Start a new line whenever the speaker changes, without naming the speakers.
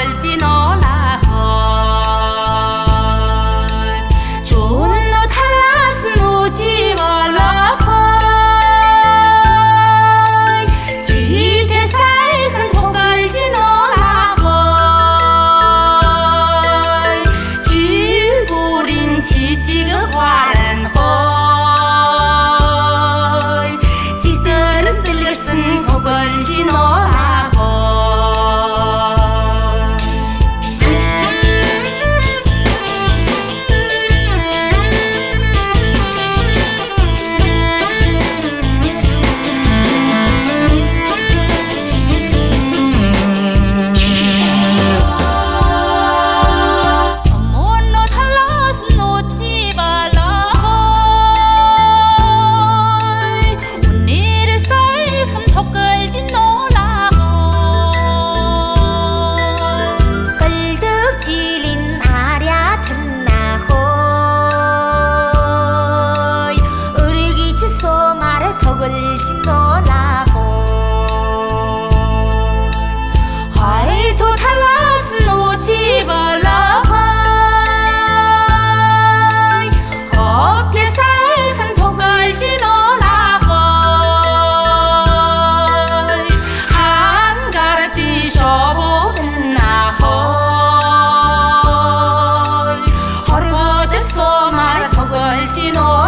çölcino の